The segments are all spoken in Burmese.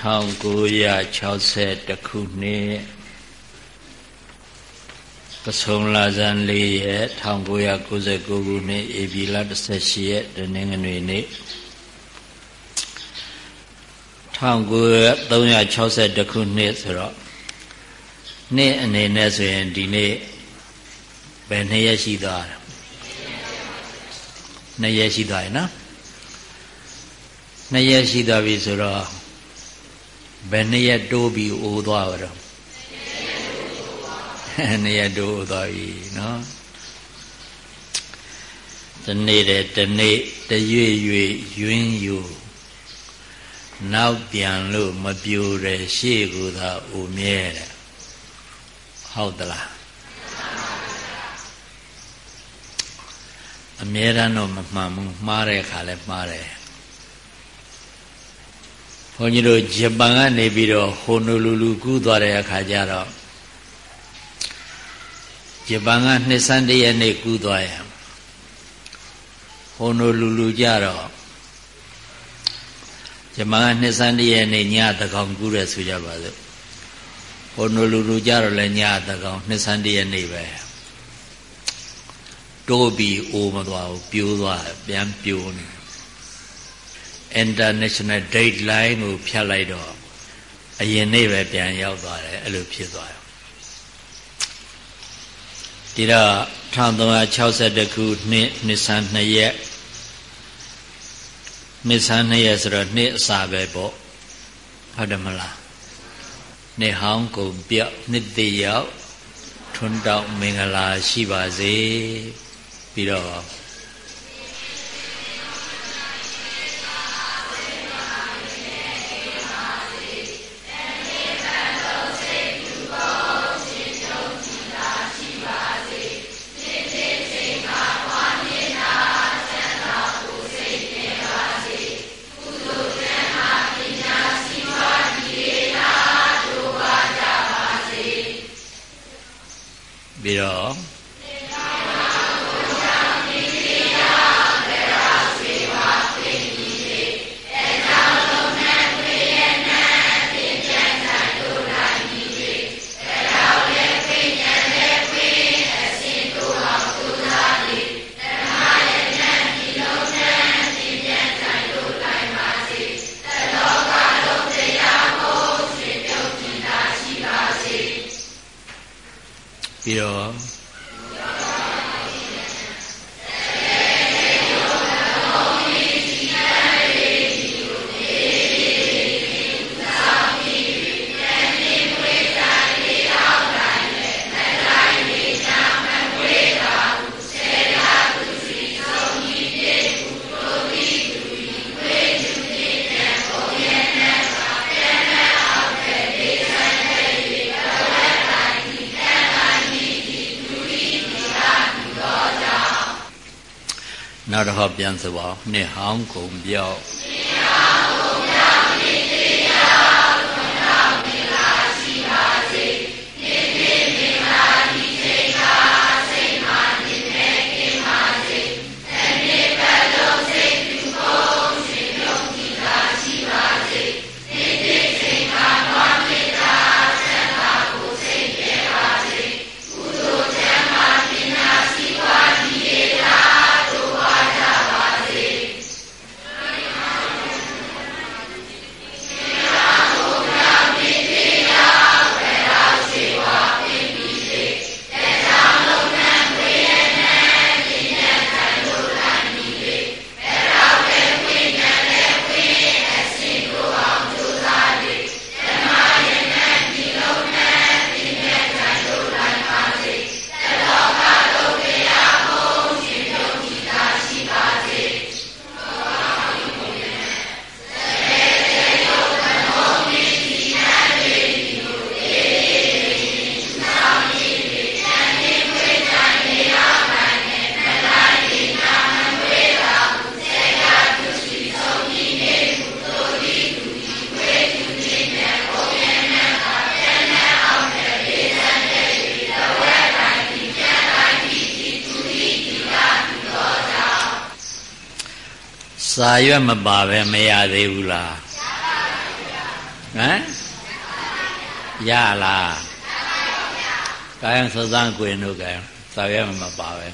1960ခုနှစ်ပစုံလာဇန်၄ရက်1999ခုနှစ်ဧပြီလ18ရက်တနင်္ဂနွေနေ့1960ခုနှစ်ဆိုတော့နေ့အနေနဲ့ဆိုရင်ဒီနေ့ဘယ်နှစ်ရက်ရှိသွားလဲနှစ်ရက်ရှိသွားပြီနော်နှစ်ရက်ရှိသွားပြီဆိုတော့ ဘယ်နှစ်ရက်တိုးပြီးအိုးသွားတော့နှစ်ရက်တိုးသွားပြီနော်တနေ့တည်းတနေ့တရွေ့ရွေ့ယွင်းယူနောက်ပြန်လို့မပြိုတဲ့ရှေ့ကူသာအိုမြဲတဲ့ဟုတ်သလားအမြဲတမ်းတော့မမှန်ဘူးမှားတဲ့အခါလဲမှားတယ် ဘုန်းကြီးတို့ဂျပန်ကနေပြီးတော့ဟိုနိုလူလူကူးသွားတဲ့အခါကျတော့ဂျပန်ကနှစ်ဆန်းတရက်နေ့ကူးသွားရဟိုနိုလူလူကြတော့ဂျပန်ကနှစ်ဆန်းတရက်နေ့ညတကောင်ကူးတယ်ဆိုကြပါစို့ဟိုနိုလူလူကြတော့လည်းညတကောင်နှစ်ဆန်းတရက်နေ့ပဲတိုးပြီးအိုးမသွားဘူးပြိုးသွားပြန်ပြိုးနေ international dateline ကိုဖြတ်လိုက်တော့အရင်နေ့ပဲပြန်ရောက်သွားတယ်အဲ့လိုဖြစ်သွားတယ်ဒီတော့1362ခုနှစ်နှစ်ဆန်း2ရက်နှစ်ဆန်း2ရက်ဆိုတော့နှစ်အစာပဲပေါ့ဟုတ်တယ်မလားနှစ်ဟောင်းကုန်ပြောက်နှစ်တည်ရောက်ထွန်းတောက်မင်္ဂလာရှိပါစေပြီးတော့ ပြီးတော့ ပြီးတော့ နောက်တစ်ခေါက်ပြန်ဆိုပါဦးနှစ်ဟောင်းကုန်ပြောက် ရွက်မပါပဲမရသေးဘူးလားဟမ်ရလားကာယံသုသံကွင်တို့ကသာရမပါပဲ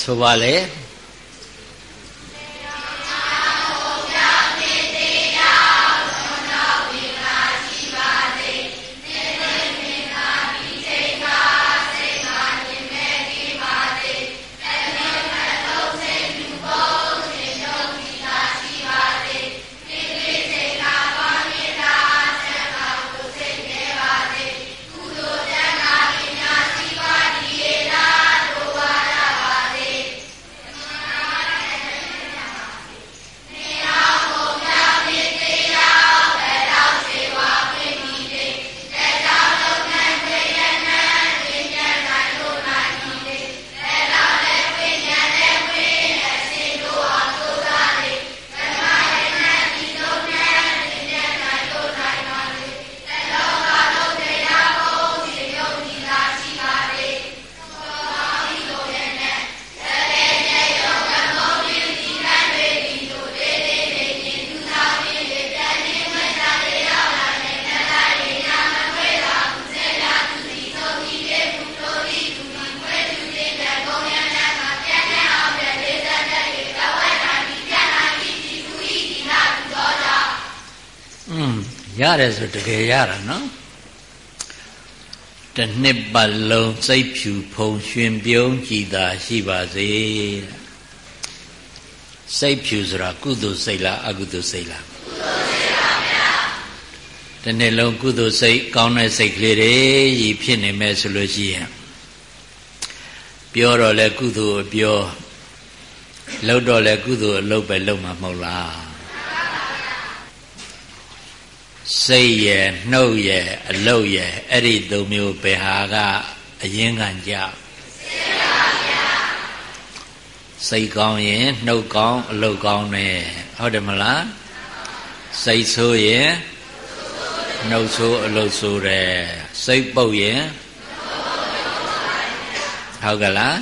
ဆိုပါလေ တယ်ဆိုတကယ်ရတာနော်တနှစ်ပတ်လုံးစိတ်ဖြူဖုံရွှင်ပြုံးကြည်သာရှိပါစေစိတ်ဖြူဆိုတာကုသိုလ်စိတ်လားအကုသိုလ်စိတ်လားကုသိုလ်စိတ်ပါဗျာတနေ့လုံးကုသိုလ်စိတ်ကောင်းတဲ့စိတ်ကလေးတွေရည်ဖြစ်နေမဲ့ဆိုလို့ရှိရင်ပြောတော့လဲကုသိုလ်အပြောလှုပ်တော့လဲကုသိုလ်အလုပ်ပဲလုပ်မှာမဟုတ်လား စိတ်ရယ်နှုတ်ရယ်အလုတ်ရယ်အဲ့ဒီသုံးမျိုးဘယ်ဟာကအရင်ခံကြစိတ်ကောင်းရင်နှုတ်ကောင်းအလုတ်ကောင်းတယ်ဟုတ်တယ်မလားစိတ်ဆိုးရင်နှုတ်ဆိုးအလုတ်ဆိုးတယ်စိတ်ပုတ်ရင်ဟုတ်ကလား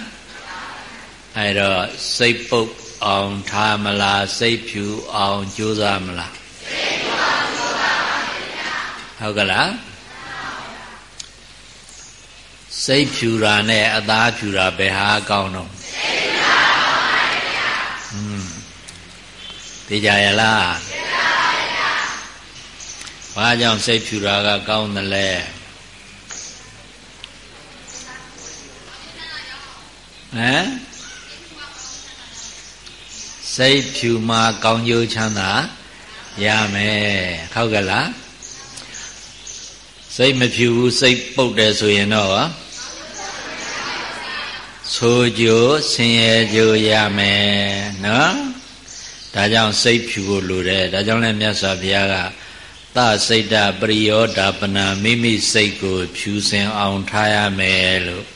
အဲ့တော့စိတ်ပုတ်အောင်ထားမလားစိတ်ဖြူအောင်ကြိုးစားမလား ဟုတ်ကလားစိတ်ဖြူတာနဲ့အသားဖြူတာဘယ်ဟာကောင်းတော့စိတ်ဖြူတာကောင်းပါဗျာอืมသိကြရလားသိပါပါဗျာဘာကြောင့်စိတ်ဖြူတာကကောင်းတယ်လဲဟမ်စိတ်ဖြူမှာကောင်းကျိုးချမ်းသာရမယ်ဟုတ်ကလား စိတ်မဖြူဘူးစိတ်ပုတ်တယ်ဆိုရင်တော့ဆိုကြိုဆင်းရဲကြိုရမယ်နော်ဒါကြောင့်စိတ်ဖြူဖို့လိုတယ်ဒါကြောင့်လည်းမြတ်စွာဘုရားကသစိတ်တပရိယောဓာပနာမိမိစိတ်ကို ဖြူစင်အောင်ထားရမယ်လို့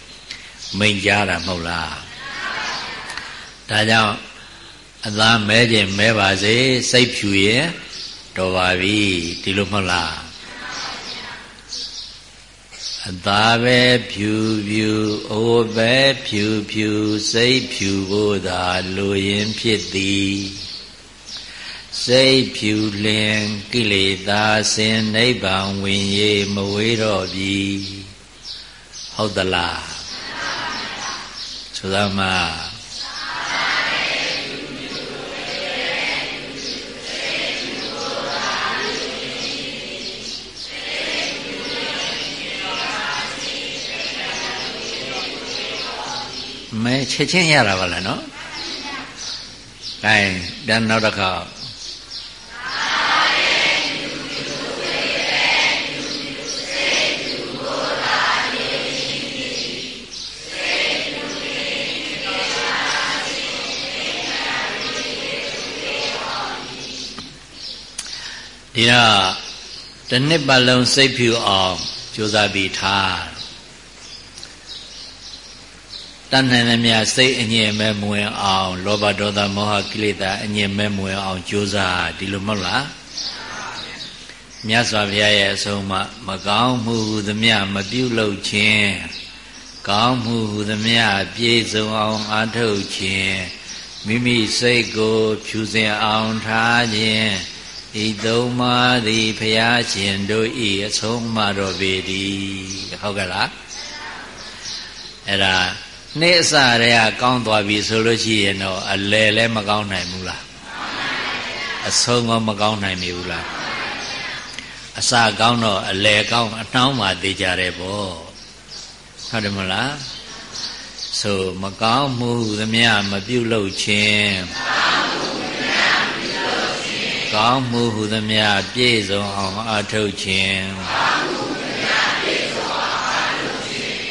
မိန့်ကြားတာမဟုတ်လားဒါကြောင့်အသားမဲခြင်းမဲပါစေစိတ်ဖြူရင်တော်ပါပြီဒီလိုမဟုတ်လား အသာပဲဖြူဖြူအိုးပဲဖြူဖြူစိတ်ဖြူဖို့သာလိုရင်ဖြစ်သည်စိတ်ဖြူလင်ကိလေသာစင်နိဗ္ဗာန်ဝင်ရေမဝေးတော့ပြီဟုတ်သလားဆိုသမှာ မဲချက်ချင်းရတာပါလားနော်။အဲတန်းနောက်တစ်ခါဒီတော့တစ်နှစ်ပတ်လုံးစိတ်ဖြူအောင်ကြိုးစားပြီးထား တဏ္ဍနဲ့မြစိတ်အငြင်းမဲ့မဝင်အောင်လောဘဒေါသမောဟကိလေသာအငြင်းမဲ့မဝင်အောင်ကြိုးစားဒီလိုမဟုတ်လားမြတ်စွာဘုရားရဲ့အဆုံးအမမကောင်းမှုဟူသမျှမပြုလုပ်ခြင်းကောင်းမှုဟူသမျှပြည့်စုံအောင်အားထုတ်ခြင်းမိမိစိတ်ကို ဖြူစင်အောင်ထားခြင်းဤသုံးပါးသည်ဖျားရှင်တို့ဤအဆုံးမတော်ပေသည်ဟုတ်ကဲ့လားအဲ့ဒါ နေ့အစတည်းကကောင်းသွားပြီဆိုလို့ရှိရင်တော့အလယ်လည်းမကောင်းနိုင်ဘူးလားအဆုံးကောမကောင်းနိုင်ဘူးလားအစကောင်းတော့အလယ်ကောင်းအနှောင်းမှသိကြတယ်ပေါ့ဟုတ်တယ်မလားဆိုမကောင်းမှုသမျှမပြုလုပ်ခြင်းကောင်းမှုဟုသမျှပြည့်စုံအောင်အထုတ်ခြင်းမိ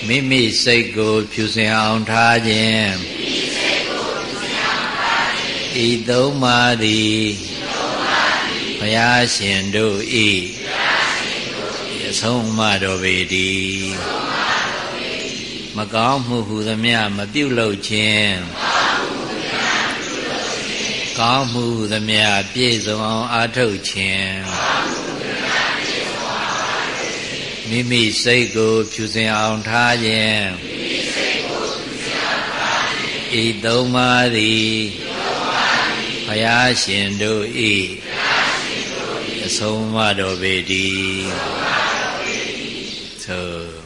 မိစိတ်ကို ဖြူစင်အောင်ထားခြင်းဤသုံးပါးသည်ဘုရားရှင်တို့ဤအဆုံးမတော်ပေတည်းမကောင်းမှုဟုသမျှမပြုလုပ်ခြင်းကောင်းမှုသမျှပြည့်စုံအောင်အာထုတ်ခြင်း မိမိစိတ်ကို ဖြူစင်အောင်ထားခြင်းဤသုံးပါးသည်ဘုရားရှင်တို့ဤအဆုံးမတော်ပေတည်းသို့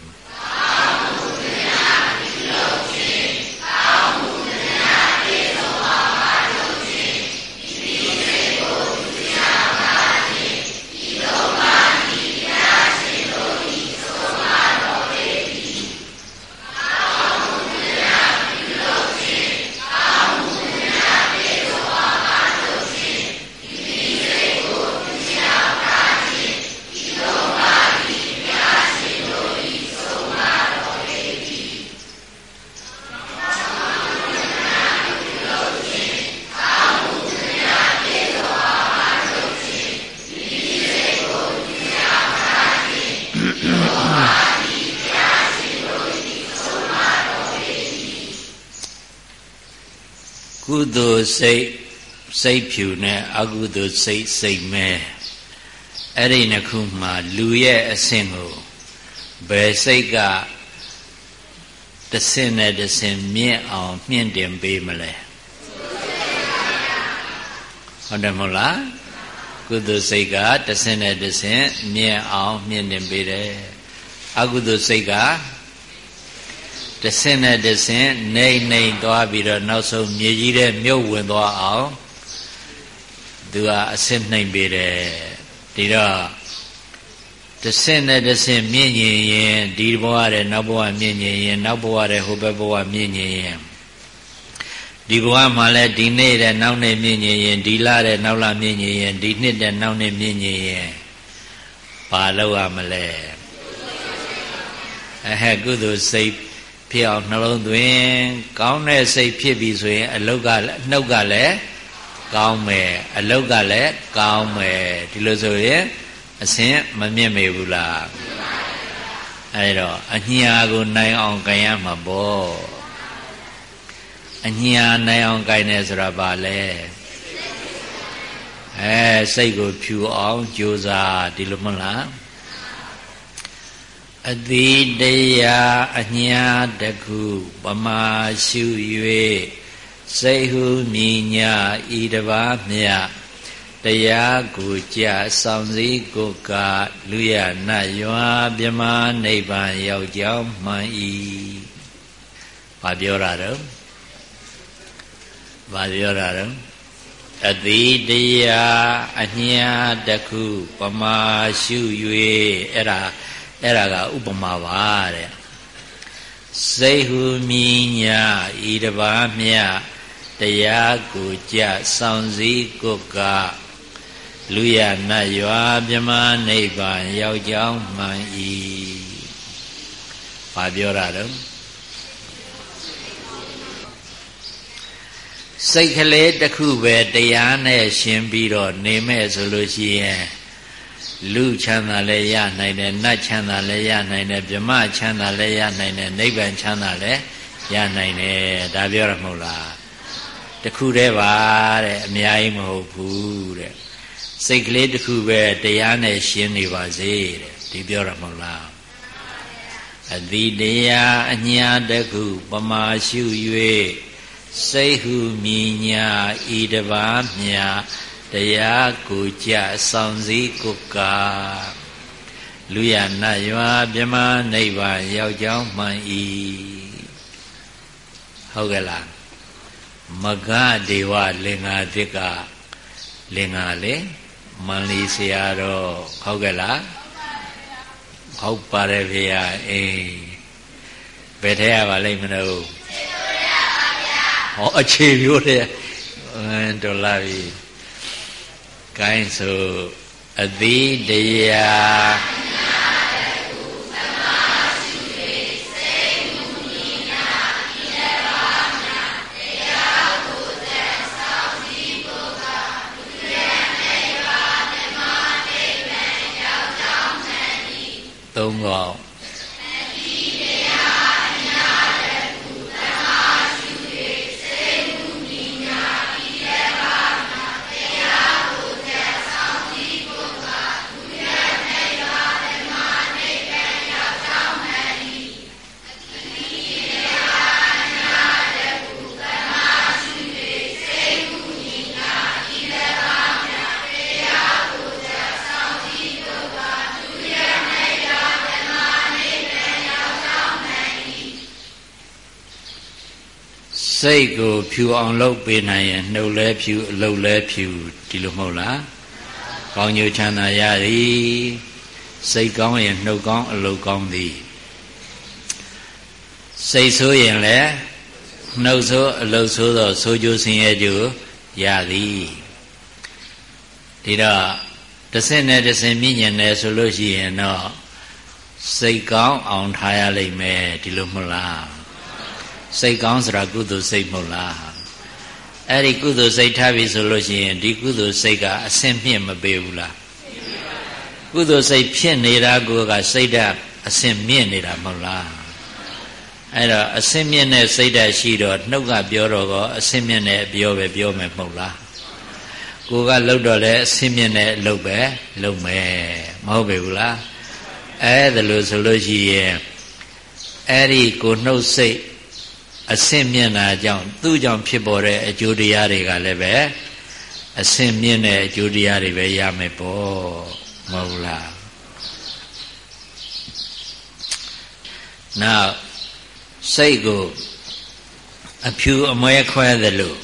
ကုသိုလ် စိတ်စိတ်ဖြူနဲ့အကုသိုလ်စိတ်စိတ်မဲအဲ့ဒီနှစ်ခုမှာလူရဲ့အဆင့်ကိုဘယ်စိတ်ကတဆင့်နဲ့တဆင့်မြင့်အောင်မြင့်တင်ပေးမလဲဟုတ်တယ်မဟုတ်လားကုသိုလ်စိတ်ကတဆင့်နဲ့တဆင့်မြင့်အောင်မြင့်တင်ပေးတယ်အကုသိုလ်စိတ်က တဆင့်နဲ့တဆင့်နေနေသွားပြီးတော့နောက်ဆုံးမြေကြီးတဲ့မြုပ်ဝင်သွားအောင်သူကအဆင့်နှိမ်ပေးတယ်ဒီတော့တဆင့်နဲ့တဆင့်မြင့်ညင်ရင်ဒီဘဝတဲ့နောက်ဘဝမြင့်ညင်ရင်နောက်ဘဝတဲ့ဟိုဘက်ဘဝမြင့်ညင်ရင်ဒီဘဝမှာလဲဒီနေ့တဲ့နောက်နေ့မြင့်ညင်ရင်ဒီလတဲ့နောက်လမြင့်ညင်ရင်ဒီနှစ်တဲ့နောက်နှစ်မြင့်ညင်ရင်ဘာလုပ်ရမလဲအဲဟဲ့ကုသိုလ်စိတ် ဖြစ်အောင်နှလုံးသွင်းကောင်းတဲ့စိတ်ဖြစ်ပြီဆိုရင်အလုတ်ကနှုတ်ကလည်းကောင်းမယ်အလုတ်ကလည်းကောင်းမယ်ဒီလိုဆိုရင်အစင်မမြင့်မေဘူးလားအဲတော့အညာကိုနိုင်အောင်ကြင်ရမှာပေါ့အညာနိုင်အောင်ကြင်တယ်ဆိုတာဘာလဲအဲစိတ်ကိုဖြူအောင်ကြိုးစားဒီလိုမဟုတ်လား အတိတရားအညာတခုပမာရှု၍စိတ်ဟုမြညာဤတပါးမြတရားကိုကြဆောင်စည်းကိုကလူရနတ်ရွာမြမနိဗ္ဗာန်ရောက်ကြောင်းမှန်၏ဘာပြောတာတော့ဘာပြောတာတော့အတိတရားအညာတခုပမာရှု၍အဲ့ဒါ အဲ့ဒါကဥပမာပါတဲ့စိတ်ဟုမြညာဤတပါးမြတရားကိုကြဆောင်စည်းကိုကလူရနတ်ရွာမြမနိဗ္ဗာန်ရောက်ကြောင်းမှန်၏ဘာပြောတာတော့စိတ်ကလေးတစ်ခုပဲတရားနဲ့ရှင်ပြီးတော့နေမဲ့ဆိုလို့ရှိရင် လူချမ်းသာလည်းရနိုင်တယ်နတ်ချမ်းသာလည်းရနိုင်တယ်ဗြဟ္မချမ်းသာလည်းရနိုင်တယ်နိဗ္ဗာန်ချမ်းသာလည်းရနိုင်တယ်ဒါပြောရမဟုတ်လားတခုတည်းပါတဲ့အများကြီးမဟုတ်ဘူးတဲ့စိတ်ကလေးတစ်ခုပဲတရားနဲ့ရှင်းနေပါစေတဲ့ဒီပြောရမဟုတ်လားအတိတရားအညာတခုပမာရှု၍စိတ်ဟုမြညာဤတပါးမြာ တရားကိုကြဆောင်စည်းကိုကာလူရနတ်ရွာမြမနိဗ္ဗာန်ရောက်ကြောင်းမှန်၏ဟုတ်ကဲ့လားမဂဒေဝလင်္ကာတိကလင်္ကာလေမန္လီဆရာတော်ဟုတ်ကဲ့လားဟုတ်ပါတယ်ဖေရအေးဘယ်ထဲရပါလိမ့်မလို့ဟောအခြေမျိုးတဲ့ဒေါ်လာပြီ ကိုင်းဆိုအသီးတရားသုံးកောင် စိတ်ကိုဖြူအောင်လုပ်ပေးနိုင်ရင်နှုတ်လဲဖြူအလုပ်လဲဖြူဒီလိုမဟုတ်လားကောင်းညိုချမ်းသာရသည်စိတ်ကောင်းရင်နှုတ်ကောင်းအလုပ်ကောင်းသည်စိတ်ဆိုးရင်လည်းနှုတ်ဆိုးအလုပ်ဆိုးသောဆိုးကျိုးဆင်းရဲကျိုးရသည်ဒီတော့တဆင့်နဲ့တဆင့်မြင့်ညံတယ်ဆိုလို့ရှိရင်တော့စိတ်ကောင်းအောင်ထားရလိမ့်မယ်ဒီလိုမဟုတ်လား စိတ်ကောင်းဆိုတာကုသိုလ်စိတ်မဟုတ်လားအဲ့ဒီကုသိုလ်စိတ်ထားပြီဆိုလို့ရှိရင်ဒီကုသိုလ်စိတ်ကအဆင့်မြင့်မပေးဘူးလားကုသိုလ်စိတ်ဖြစ်နေတာကိုကစိတ်ဓာတ်အဆင့်မြင့်နေတာမဟုတ်လားအဲ့တော့အဆင့်မြင့်တဲ့စိတ်ဓာတ်ရှိတော့နှုတ်ကပြောတော့ကောအဆင့်မြင့်တဲ့အပြောပဲပြောမယ်မဟုတ်လားကိုကလှုပ်တော့လဲအဆင့်မြင့်တဲ့အလုပ်ပဲလုပ်မယ်မဟုတ်ပေဘူးလားအဲ့ဒါလို့ဆိုလို့ရှိရင်အဲ့ဒီကိုနှုတ်စိတ် အဆင့်မြင့်တာကြောင့်သူ့ကြောင့်ဖြစ်ပေါ်တဲ့အကျိုးတရားတွေကလည်းပဲအဆင့်မြင့်တဲ့အကျိုးတရားတွေပဲရမယ်ပေါ့မဟုတ်လားနောက်စိတ်ကိုအဖြူအမွဲခွဲသလို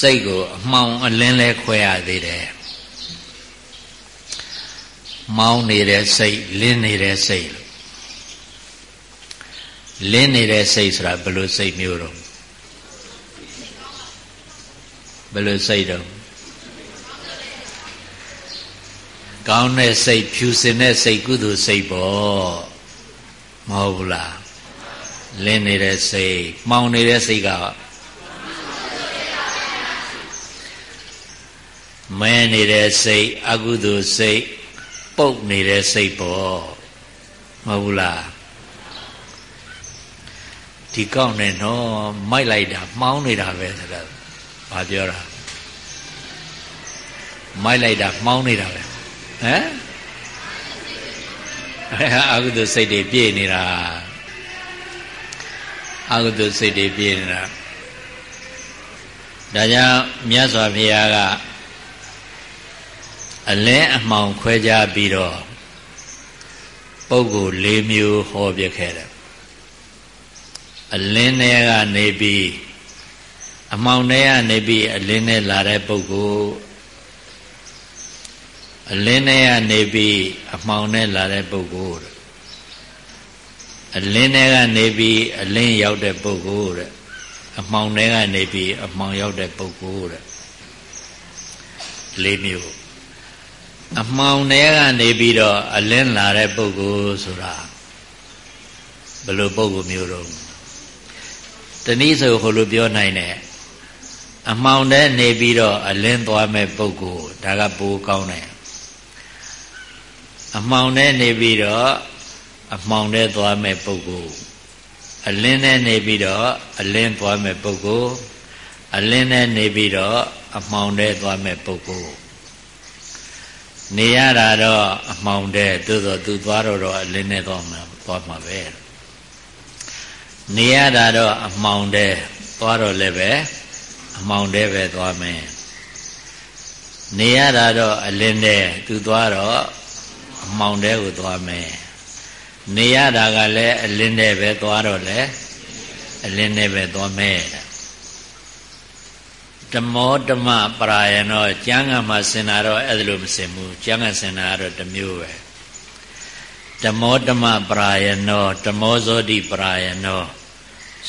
စိတ်ကိုအမှောင်အလင်းလဲခွဲရသေးတယ်မောင်းနေတဲ့စိတ်လင်းနေတဲ့စိတ်လ င်းနေတဲ့စိတ်ဆိုတာဘယ်လိုစိတ်မျိုးတော့ဘယ်လိုစိတ်တော့ကောင်းတဲ့စိတ်ဖြူစင်တဲ့စိတ်ကုသိုလ်စိတ်ပေါ့မဟုတ်ဘူးလားလင်းနေတဲ့စိတ်မှောင်နေတဲ့စိတ်ကမဲနေတဲ့စိတ်အကုသိုလ်စိတ်ပုတ်နေတဲ့စိတ်ပေါ့မဟုတ်ဘူးလား ဒီကောက်နဲ့နော်မိုက်လိုက်တာမှောင်းနေတာပဲဆိုတော့ဘာပြောတာမိုက်လိုက်တာမှောင်းနေတာပဲဟမ်အာဟုတုစိတ်တွေပြည့်နေတာအာဟုတုစိတ်တွေပြည့်နေတာဒါကြောင့်မြတ်စွာဘုရားကအလင်းအမှောင်ခွဲခြားပြီးတော့ပုဂ္ဂိုလ်၄မျိုးဟောပြခဲ့တယ် အလင်းထဲကနေပြီးအမောင်ထဲကနေပြီးအလင်းထဲလာတဲ့ပုဂ္ဂိုလ်အလင်းထဲကနေပြီးအမောင်ထဲလာတဲ့ပုဂ္ဂိုလ်အလင်းထဲကနေပြီးအလင်းရောက်တဲ့ပုဂ္ဂိုလ်တဲ့အမောင်ထဲကနေပြီးအမောင်ရောက်တဲ့ပုဂ္ဂိုလ်တဲ့လေးမျိုးအမှောင်ထဲကနေပြီးတော့အလင်းလာတဲ့ပုဂ္ဂိုလ်ဆိုတာဘယ်လိုပုဂ္ဂိုလ်မျိုးတော့ တနည်းဆိုဟိုလိုပြောနိုင်တယ်အမှောင်တဲ့နေပြီးတော့အလင်းသွားမဲ့ပုဂ္ဂိုလ်ဒါကပိုကောင်းတယ်အမှောင်တဲ့နေပြီးတော့အမှောင်တဲ့သွားမဲ့ပုဂ္ဂိုလ်အလင်းနဲ့နေပြီးတော့အလင်းသွားမဲ့ပုဂ္ဂိုလ်အလင်းနဲ့နေပြီးတော့အမှောင်တဲ့သွားမဲ့ပုဂ္ဂိုလ်နေရတာတော့အမှောင်တဲ့သို့တော့သူသွားတော့တော့အလင်းနဲ့သွားမှာသွားမှာပဲ နေရတာတော့အမှောင်တဲ့သွားတော့လည်းပဲအမှောင်တဲပဲသွားမယ်နေရတာတော့အလင်းတဲ့သူသွားတော့အမှောင်တဲကိုသွားမယ်နေရတာကလည်းအလင်းတဲ့ပဲသွားတော့လေအလင်းနဲ့ပဲသွားမယ်ဓမောဓမ္မပရာယနောကျမ်းဂန်မှာစင်တာတော့အဲ့ဒါလိုမစင်ဘူးကျမ်းဂန်စင်တာကတော့တစ်မျိုးပဲဓမောဓမ္မပရာယနောဓမောဇောတိပရာယနော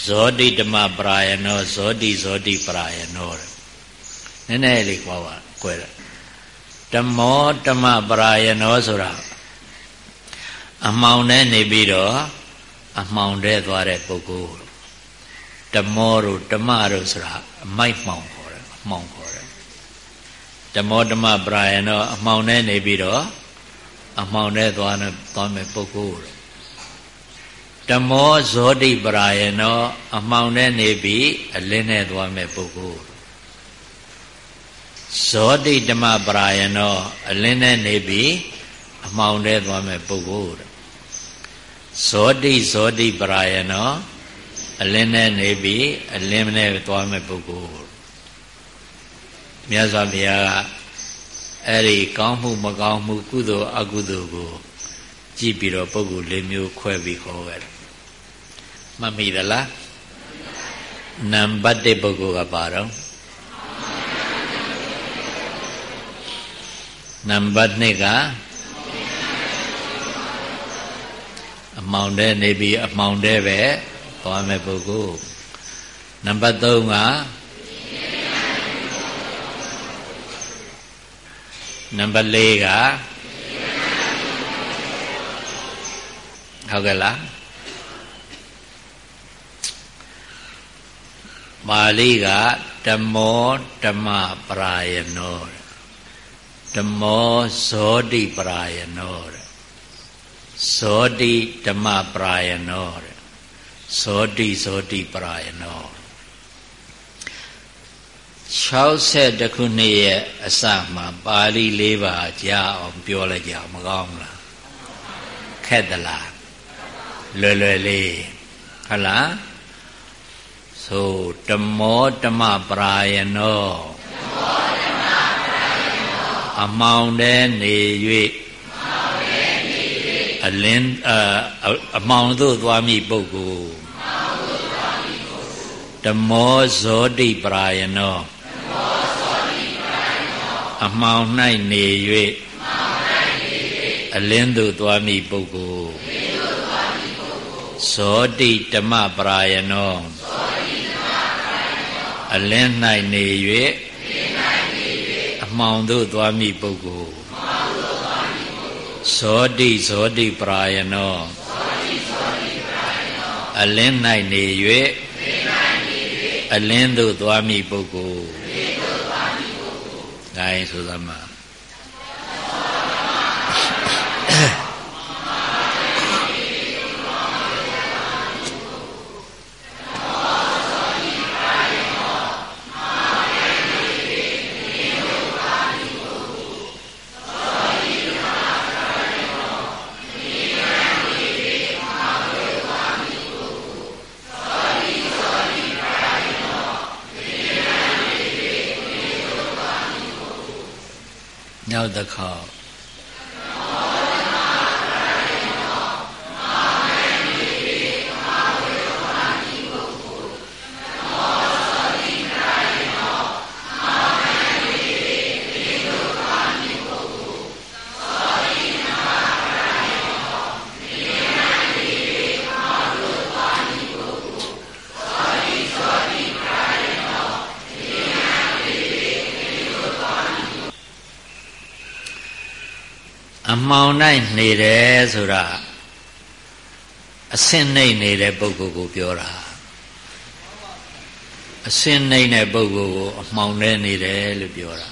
ဇောတိဓမ္မပရာယနောဇောတိဇောတိပရာယနောနည်းနည်းလေးခေါ်ပါကွယ်ဓမောဓမ္မပရာယနောဆိုတာအမှောင်နဲ့နေပြီးတော့အမှောင်တဲ့သွားတဲ့ပုဂ္ဂိုလ်ဓမောတို့ဓမ္မတို့ဆိုတာအမိုက်မှောင်ခေါ်တယ်အမှောင်ခေါ်တယ်ဓမောဓမ္မပရာယနောအမှောင်နဲ့နေပြီးတော့အမှောင်နဲ့သွားနေသွားမဲ့ပုဂ္ဂိုလ် ဓမောဇောတိပရာယနောအမှောင်နဲ့နေပြီးအလင်းနဲ့သွားမဲ့ပုဂ္ဂိုလ်ဇောတိဓမ္မပရာယနောအလင်းနဲ့နေပြီးအမှောင်နဲ့သွားမဲ့ပုဂ္ဂိုလ်ဇောတိဇောတိပရာယနောအလင်းနဲ့နေပြီးအလင်းနဲ့သွားမဲ့ပုဂ္ဂိုလ်မြတ်စွာဘုရားကအဲ့ဒီကောင်းမှုမကောင်းမှုကုသိုလ်အကုသိုလ်ကို ကြည့်ပြီးတော့ပုဂ္ဂိုလ်၄မျိုးခွဲပြီးခေါ်ခဲ့တယ် မှတ်မိသလားနံပါတ်1ပုဂ္ဂိုလ်ကပါတော့နံပါတ်2ကအမောင်တဲ့နေပြီးအမောင်တဲ့ပဲသွားမဲ့ပုဂ္ဂိုလ်နံပါတ်3ကနံပါတ်4ကဟုတ်ကဲ့လား ပါဠိကဓမ္မောဓမ္မပရာယနောဓမ္မောဇောတိပရာယနောဇောတိဓမ္မပရာယနောဇောတိဇောတိပရာယနော60ခုနှစ်ရဲ့အစမှာပါဠိ၄ပါးကြားအောင်ပြောလိုက်ကြမကောင်းလားခက်သလားလွယ်လွယ်လေးဟုတ်လား ဆိုဓမ္မောဓမ္မပရာယနောအမောင်တဲ့နေ၍အလင်းအမောင်သို့သွားမိပုဂ္ဂိုလ်ဓမ္မောဇောတိပရာယနောအမှောင်၌နေ၍အလင်းသို့သွားမိပုဂ္ဂိုလ်ဇောတိဓမ္မပရာယနော အလင်း၌နေ၍အမှောင်သို့သွားမိပုဂ္ဂိုလ်ဇောတိဇောတိပရာယနောအလင်း၌နေ၍အလင်းသို့သွားမိပုဂ္ဂိုလ်ဒါရင်ဆိုသမှာ တစ်ခေါက် မှောင်၌နေတယ်ဆိုတာအစင်းနှိမ့်နေတဲ့ပုဂ္ဂိုလ်ကိုပြောတာအစင်းနှိမ့်တဲ့ပုဂ္ဂိုလ်ကိုအမှောင်ထဲနေတယ်လို့ပြောတာ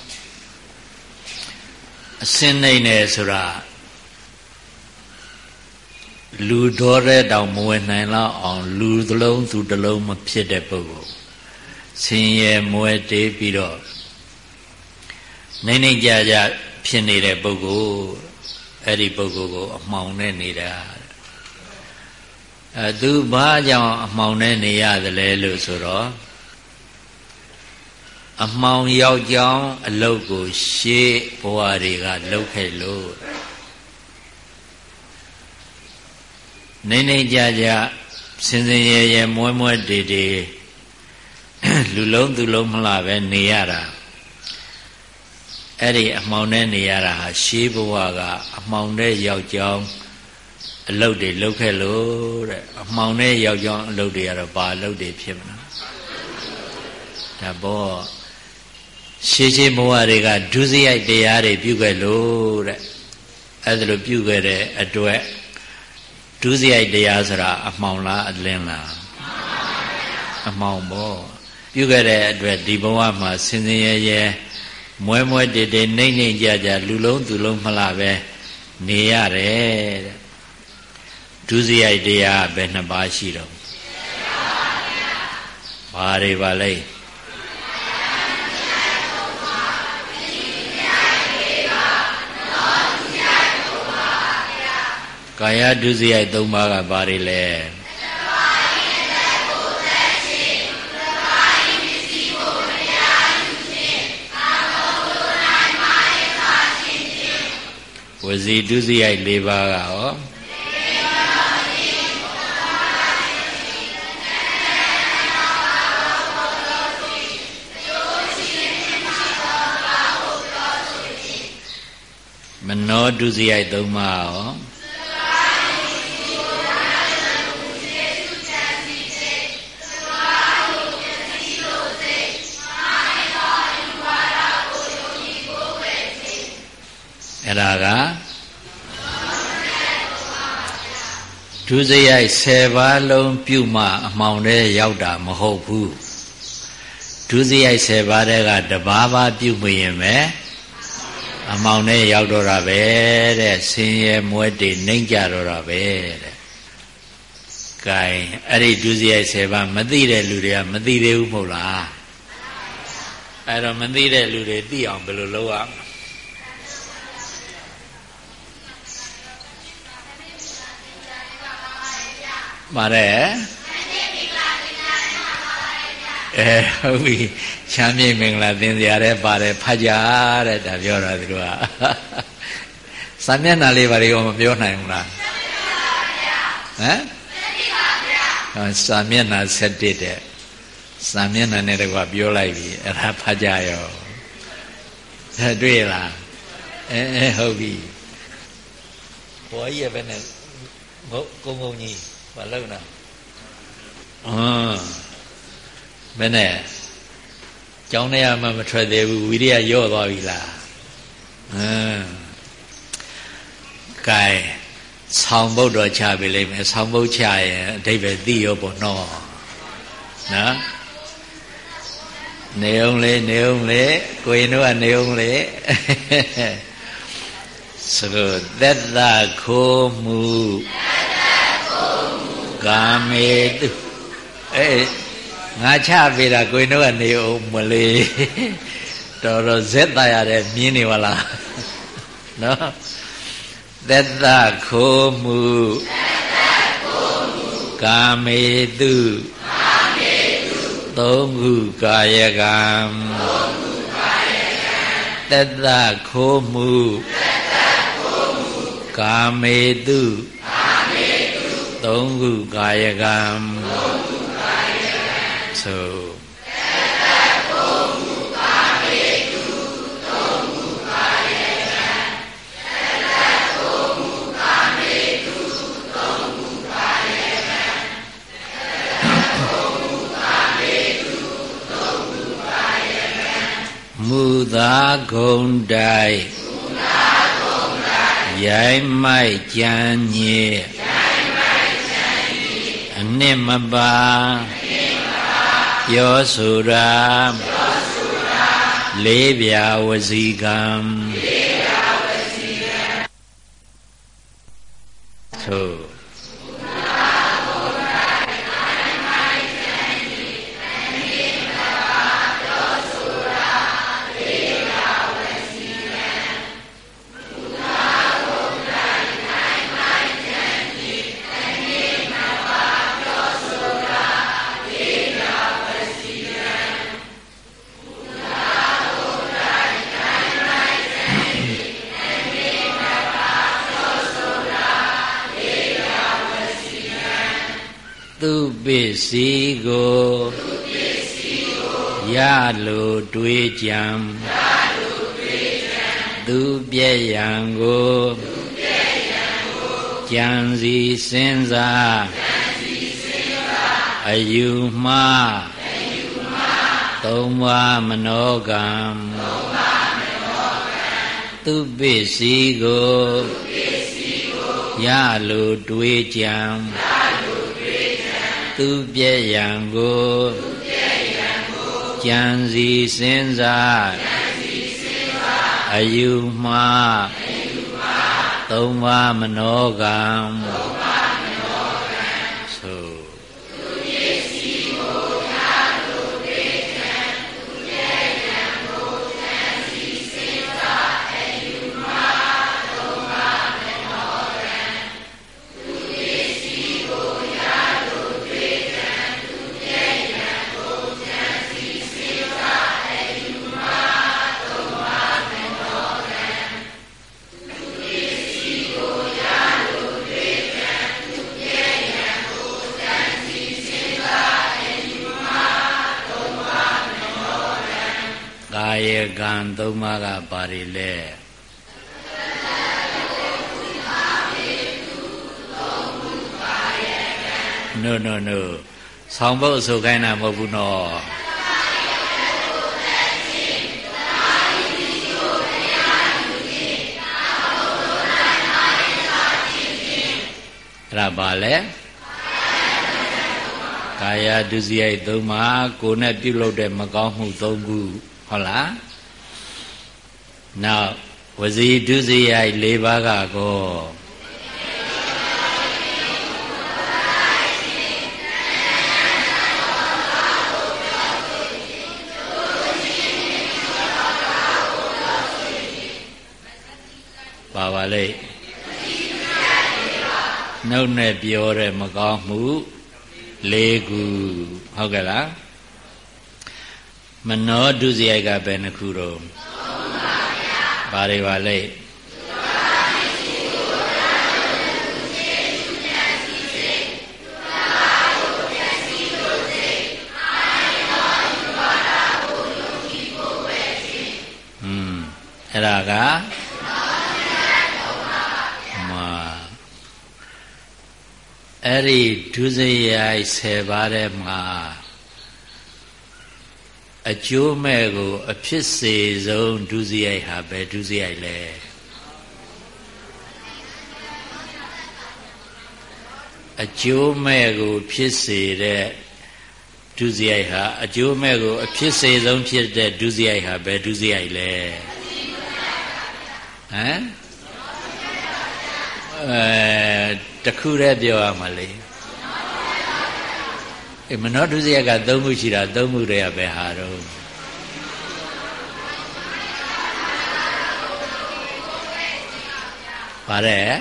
အစင်းနှိမ့်နေဆိုတာလူတော်တဲ့တောင်မဝင်နိုင်လောက်အောင်လူသလုံးသူတလုံးမဖြစ်တဲ့ပုဂ္ဂိုလ်ဆင်းရဲမွဲတေးပြီးတော့နေနေကြကြဖြစ်နေတဲ့ပုဂ္ဂိုလ် အဲ့ဒီပုဂ္ဂိုလ်ကိုအမှောင်နဲ့နေတာအဲသူဘာကြောင့်အမှောင်နဲ့နေရသလဲလို့ဆိုတော့အမှောင်ရောက်ကြောင်းအလုတ်ကို ရှေးဘဝတွေကလှုပ်ခဲ့လို့နေနေကြကြစင်စင်ရဲရဲမွဲမွဲတေတေလူလုံးသူလုံးမလားပဲနေရတာ အဲ့ဒီအမှောင်နဲ့နေရတာဟာရှေးဘဝကအမှောင်နဲ့ရောက်ကြောင်းအလုတ်တွေလှုပ်ခဲ့လို့တဲ့အမှောင်နဲ့ရောက်ကြောင်းအလုတ်တွေကတော့ဘာအလုတ်တွေဖြစ်မလားဒါဘောရှေးရှေးဘဝတွေကဒုစရိုက်တရားတွေပြုခဲ့လို့တဲ့အဲ့ဒါလိုပြုခဲ့တဲ့အတွက်ဒုစရိုက်တရားဆိုတာအမှောင်လားအလင်းလားအမှောင်ပေါ့ပြုခဲ့တဲ့အတွက်ဒီဘဝမှာဆင်းရဲရဲ မွဲမွဲတေတေနှိမ့်နှိမ့်ကြကြလူလုံးသူလုံးမလားပဲနေရတယ်တဲ့ဒုစရိုက်တရားဘယ်နှပါးရှိတော့ဘာတွေပါလဲကာယဒုစရိုက်၃ပါးကဘာတွေလဲ ဝစီဒုစရိုက်၄ပါးကဟောမနောဒုစရိုက်၃ပါးဟောအဲ့ဒါက ဒုစရိုက်10ပါးလုံးပြုမှအမှောင်ထဲရောက်တာမဟုတ်ဘူးဒုစရိုက်10ပါးတဲ့ကတပါးပါးပြုမရင်ပဲအမောင်နဲ့ရောက်တော့တာပဲတဲ့ဆင်းရဲမွဲတေနှိမ့်ကြတော့တာပဲတဲ့ gain အဲ့ဒီဒုစရိုက်10ပါးမသိတဲ့လူတွေကမသိသေးဘူးမဟုတ်လားအဲ့တော့မသိတဲ့လူတွေသိအောင်ဘယ်လိုလုပ်ရမလဲ ပါတယ်အဲဟုတ်ပြီချမ်းမြေ့မင်္ဂလာသင်စရာတဲ့ပါတယ်ဖတ်ကြတဲ့ဒါပြောတာသူတို့ကစာမျက်နှာလေးပါလေရောမပြောနိုင်ဘူးလားဟမ်စာမျက်နှာ7တဲ့စာမျက်နှာနဲ့တကွာပြောလိုက်ပြီအဲ့ဒါဖတ်ကြရောဒါတွေ့လားအဲအဲဟုတ်ပြီဘောကြီးရပဲနဲ့ငုတ်ကုန်းကုန်းကြီး မလုံနာအင်းမနဲ့ကျောင်းထဲမှာမထွက်သေးဘူးဝိရိယရော့သွားပြီလားအင်းကဲဆောင်းဘုတ်တော်ချပြီလိမ့်မယ်ဆောင်းဘုတ်ချရင်အဓိပ္ပာယ်သိရောပေါ့နော်နော်နေအောင်လေနေအောင်လေကိုရင်တို့ကနေအောင်လေဆိုသက်သာခိုးမှုသက် ကာမေတုအေးငါချပေးတာကိုင်းတော့ကနေအောင်မလေးတော်တော်ဇက်သားရတယ်မြင်းနေပါလားနော်သက်သာခိုးမှုသက်သာခိုးမှုကာမေတုကာမေတုသုံးခုကာယကံသုံးခုကာယကံသက်သာခိုးမှုသက်သာခိုးမှုကာမေတု သုံးခုကာယကံသုံးခုကာယကံသို့မူသာဂုံတိုင်ရိုင်းမိုက်ကြံညေ နှစ်မပါပြောဆိုတာလေးပြာဝစီကံသို့ ပစ္စည်းကိုရလိုတွေးကြံသူပြည့်ရန်ကိုကြံစီစဉ်းစားအယူမှားသုံးပါးမနောကံသူပစ္စည်းကိုရလိုတွေးကြံ သူပြည့်ရန်ကိုကြံစီစဉ်းစားအယူမှားသုံးပါးမနောကံ ယကံသုံးပါးကဘာတွေလဲနို့နို့နို့ဆောင်းပုတ်ဆိုခိုင်းတာမဟုတ်ဘူးနော်အဲ့ဒါဘာလဲကာယဒုစရိုက်သုံးပါးကိုယ်နဲ့ပြုလုပ်တဲ့မကောင်းမှုသုံးခု ဟုတ်လားနောက်ဝစီဒုစရိုက်၄ပါးကကောပါပါလေနှုတ်နဲ့ပြောတဲ့မကောင်းမှု၄ခုဟုတ်ကဲ့လား မနောဒုစရိုက်ကဘယ်နှခုတော့ဘာတွေပါလဲอืมအဲ့ဒါကမာအဲ့ဒီဒုစရိုက်10ပါးထဲမှာ အကျိုးမဲ့ကို အဖြစ်စေဆုံးဒုစရိုက်ဟာပဲဒုစရိုက်လဲအကျိုးမဲ့ကို ဖြစ်စေတဲ့ဒုစရိုက်ဟာအကျိုးမဲ့ကို အဖြစ်စေဆုံးဖြစ်တဲ့ဒုစရိုက်ဟာပဲဒုစရိုက်လဲဟမ်အဲတခုတည်းပြောရမှာလေ အဲမနောဒုစရိုက်က၃ခုရှိတာ၃ခုတည်းကပဲဟာတော့ပါတယ်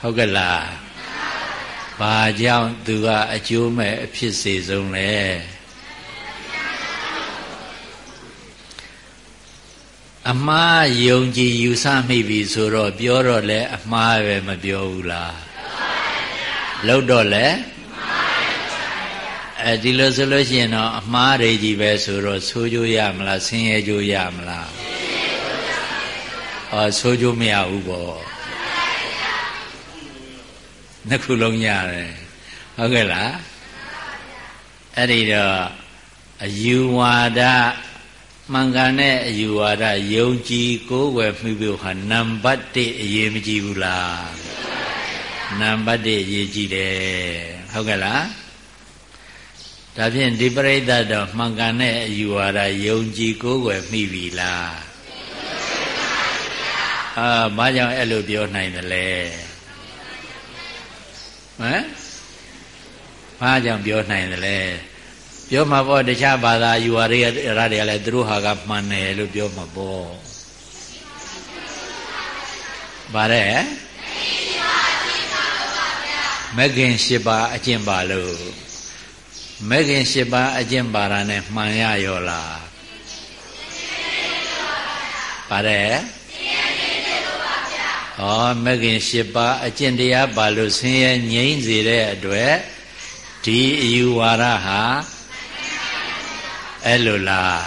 ဟုတ်ကဲ့လားဘာကြောင့်သူကအကျိုးမဲ့အဖြစ်စေဆုံးလဲအမှားယုံကြည်ယူဆမိပြီဆိုတော့ပြောတော့လဲအမှားပဲမပြောဘူးလား လှုပ်တော့လဲအဲဒီလိုဆိုလို့ရှိရင်တော့အမှားတွေကြီးပဲဆိုတော့ဆိုးကြရမလားဆင်းရဲကြရမလားအော်ဆိုးကြမရဘူးပေါ့နှစ်ခုလုံးရတယ်ဟုတ်ကဲ့လားအဲ့ဒီတော့အယူဝါဒမှန်ကန်တဲ့အယူဝါဒယုံကြည်ကိုးကွယ်မှုပြုဟာနံပါတ်1အရေးမကြီးဘူးလား နံပါတ်1အရေးကြီးတယ်ဟုတ်ကဲ့လားဒါဖြင့်ဒီပရိသတ်တော့မှန်ကန်တဲ့အယူဝါဒယုံကြည်ကိုးကွယ်မိပြီလားအာဘာကြောင့်အဲ့လိုပြောနိုင်တယ်လဲဟမ်ဘာကြောင့်ပြောနိုင်တယ်လဲပြောမှာပေါ့တခြားဘာသာယူဝါဒရတွေကလည်းသူတို့ဟာကမှန်တယ်လို့ပြောမှာပေါ့ဗါတဲ့ မဂ်ခင်၈ပါးအကျင့်ပါလို့မဂ်ခင်၈ပါးအကျင့်ပါတာနဲ့မှန်ရရောလားဗါတဲ့ဟဩမဂ်ခင်၈ပါးအကျင့်တရားပါလို့ဆင်းရဲငြိမ့်စေတဲ့အတွက်ဒီအယူဝါဒဟာအဲ့လိုလား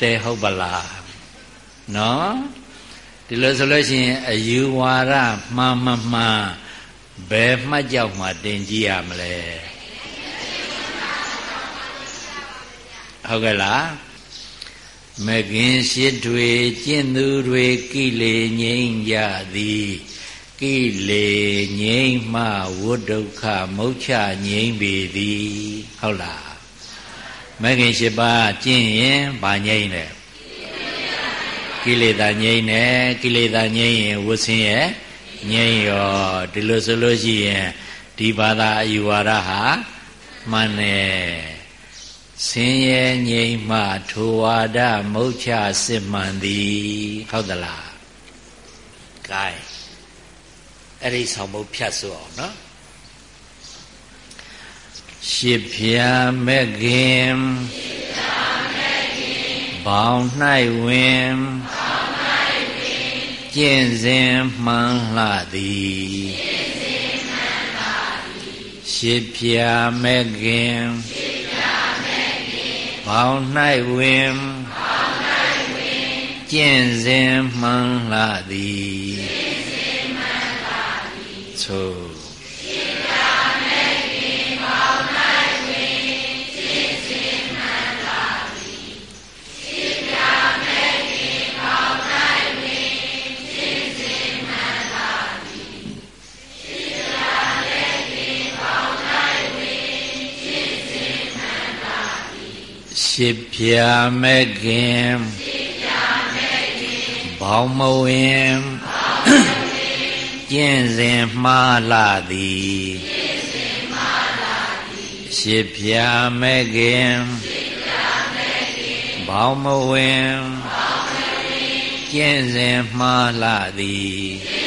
တဲဟုတ်ပါလားနော်ဒီလိုဆိုလို့ရှိရင်အယူဝါဒမှန်မှန်မှန် ဘယ်မှတ်ကြောက်မှတင်ကြည့်ရမလဲဟုတ်ကဲ့လားမကင်ရှိတွေကျင့်သူတွေကိလေငြိမ့်ကြသည်ကိလေငြိမ့်မှဝိဒုက္ခမုတ်ချငြိမ့်ပေသည်ဟုတ်လားမဂ်ခင်၈ပါးကျင့်ရင်ဗာငြိမ့်တယ်ကိလေသာငြိမ့်တယ်ကိလေသာငြိမ့်ရင်ဝဆင်းရဲ့ ငြိမ့်ရောဒီလိုဆိုလို့ရှိရင်ဒီဘာသာအယူဝါဒဟာမှန်တယ်ဆင်းရဲငြိမ့်မှထိုဝါဒမုတ်ချစစ်မှန်သည်ဟုတ်သလား gain အဲ့ဒီဆောင်မှုဖြတ်ဆိုအောင်နော်ရှစ်ဖြာမဲ့ခင်ဘောင်၌ဝင် ကျင့်စဉ်မှန်လှသည်ရှစ်ဖြာမဲ့ခင်ဘောင်၌ဝင်ကျင့်စဉ်မှန်လှသည်ဆို ရှစ်ဖြာမဲ့ခင်ဘောင်မဝင်ကျင့်စဉ်မှားလာသည်ရှစ်ဖြာမဲ့ခင်ဘောင်မဝင်ကျင့်စဉ်မှားလာသည်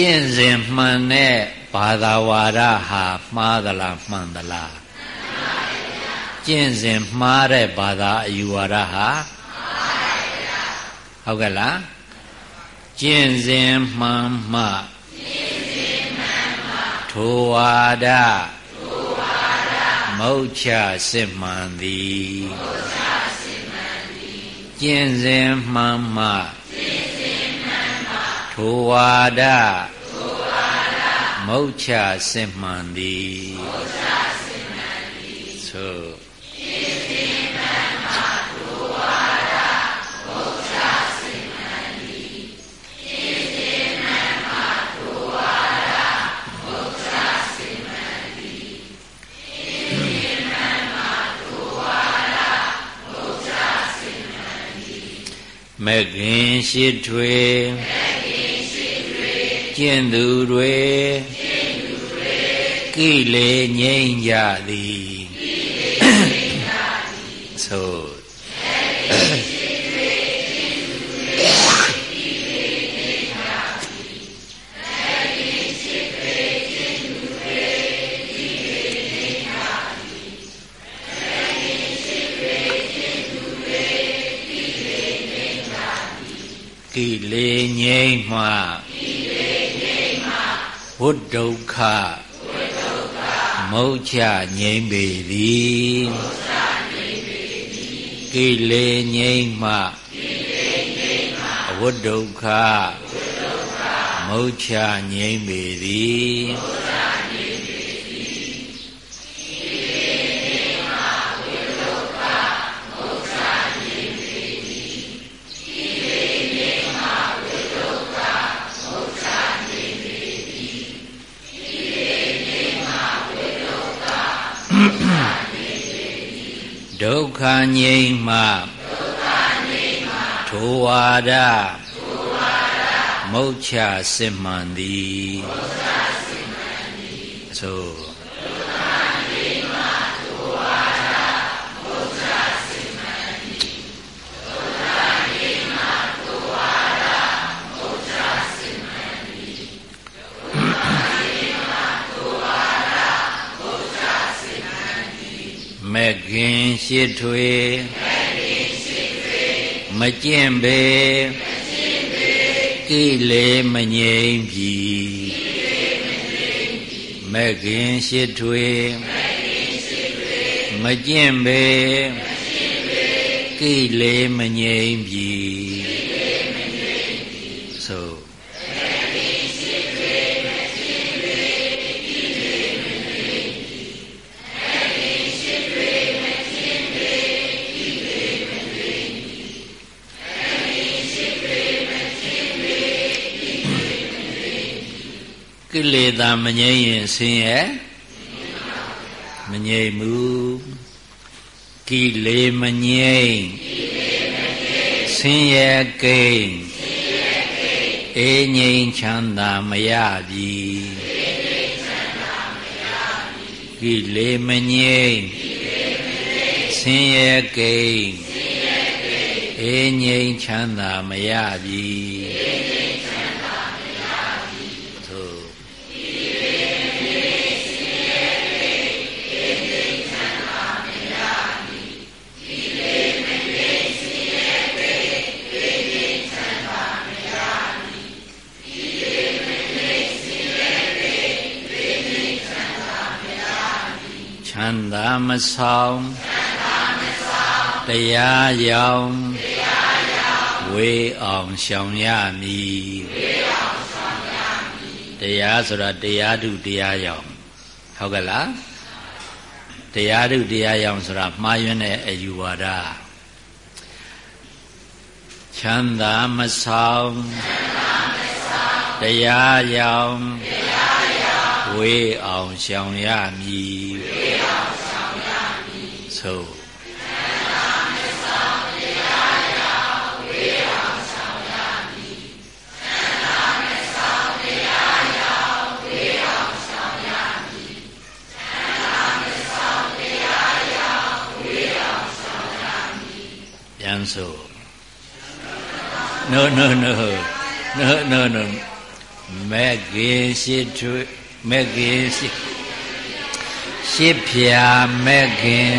ကျင့်စဉ်မှန်တဲ့ဘာသာဝါဒဟာမှားသလားမှန်သလားကျင့်စဉ်မှားတဲ့ဘာသာအယူဝါဒဟာဟုတ်ကဲ့လားကျင့်စဉ်မှန်မှထိုဝါဒမုတ်ချစစ်မှန်သည်ကျင့်စဉ်မှန်မှ ထိုဝါဒမုတ်ချစင်မှန်သည်သို့မဂင်ရှိထွေ ကျင့်သူတွေကိလေငြိမ့်ကြသည်သို့ကိလေငြိမ့်မှ ဝုဒုက္ခမုတ်ချငြိမ့်ပေသည်ကိလေငြိမ့်မှဝုဒုက္ခမုတ်ချငြိမ့်ပေသည် ဒုက္ခငြိမ်းမှထိုဝါဒမုတ်ချစစ်မှန်သည်သို့ ရှိထွေမကျင့်ပေကိလေမငြိမ်ပြီမခင်ရှိထွေမကျင့်ပေကိလေမငြိမ်ပြီ ကိလေသာမငြိမ်းရင်ဆင်းရဲမငြိမ်ဘူးကိလေမငြိမ်းဆင်းရဲကိန်းအေးငြိမ်းချမ်းသာမရပြီကိလေမငြိမ်းဆင်းရဲကိန်းအေးငြိမ်းချမ်းသာမရပြီ န္တာမဆောင်တရားရောင်ဝေအောင်ရှောင်ရမည်တရားဆိုတာတရားဓုတရားရောင်ဟုတ်ကဲ့လားတရားဓုတရားရောင်ဆိုတာမှားယွင်းတဲ့အယူဝါဒချမ်းသာမဆောင်တရားရောင်ဝေအောင်ရှောင်ရမည် ဆုံးပြန်ဆို no no no no no no မဲ့ခင်ရှိထွမဲ့ခင်ရှိ ရှစ်ဖြာမဲ့ခင်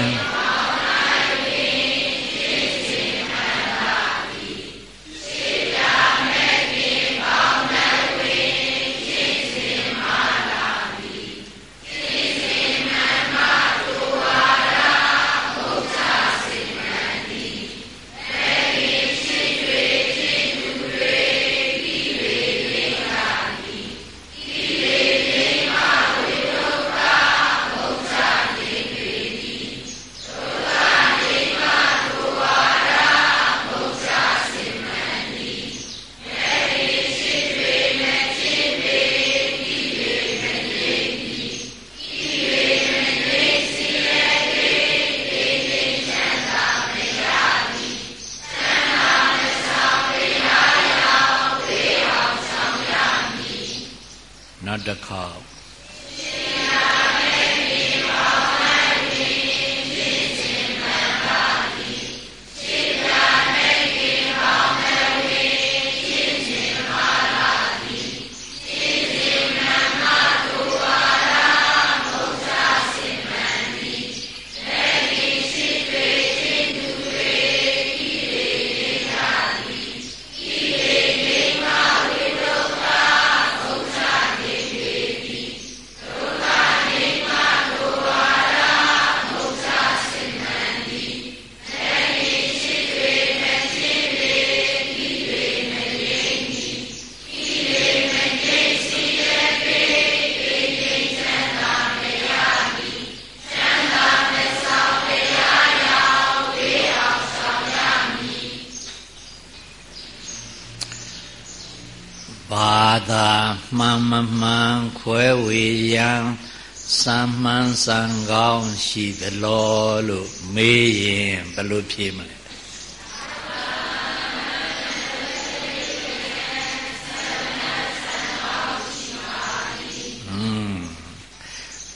ရှိသလောလို့မေးရင်ဘယ်လိုဖြေမလဲ